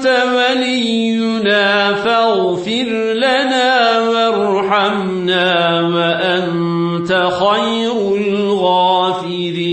أنت ولينا فاغفر لنا وارحمنا وأنت خير الغافرين.